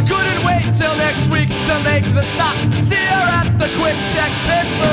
I couldn't wait till next week to make the stop. See her at the quick check. Pit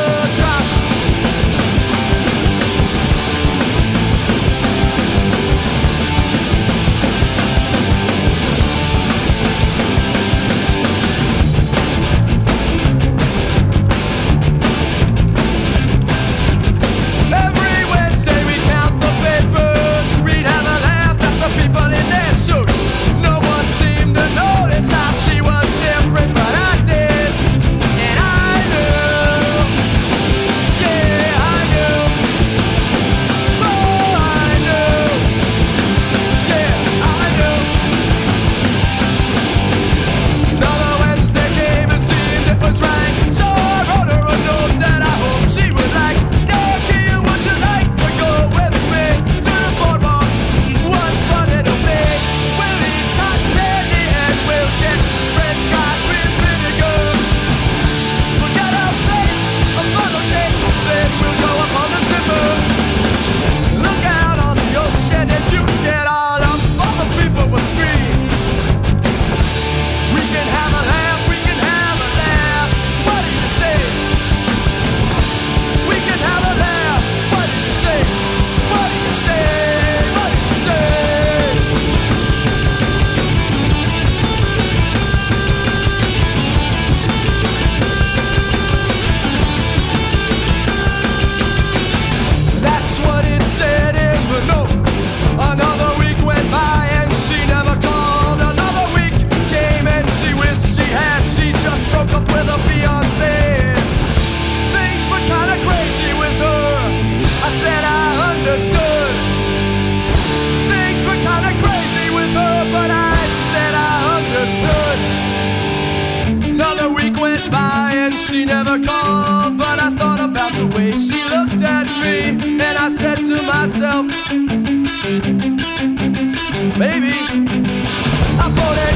called, but I thought about the way she looked at me, and I said to myself, "Baby, I'm gonna